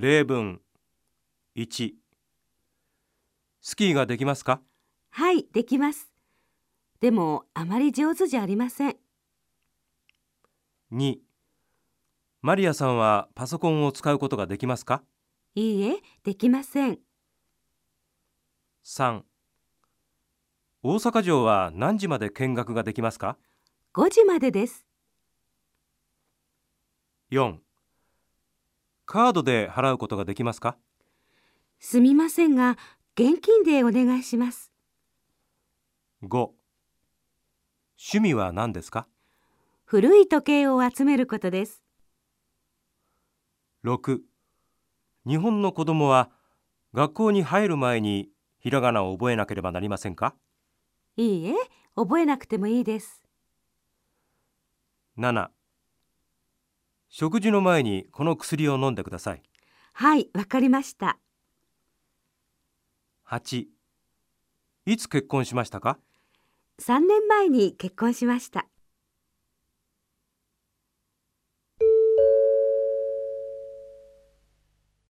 例文1スキーができますか？はい、できます。でも、あまり上手じゃありません。2マリアさんはパソコンを使うことができますか？いいえ、できません。3大阪城は何時まで見学ができますか？5時までです。4カードで払うことができますか？すみませんが、現金でお願いします。5趣味は何ですか？古い時計を集めることです。6日本の子供は学校に入る前にひらがなを覚えなければなりませんか？いいえ、覚えなくてもいいです。7食事の前にこの薬を飲んでくださいはい、わかりました。8いつ結婚しましたか？3年前に結婚しました。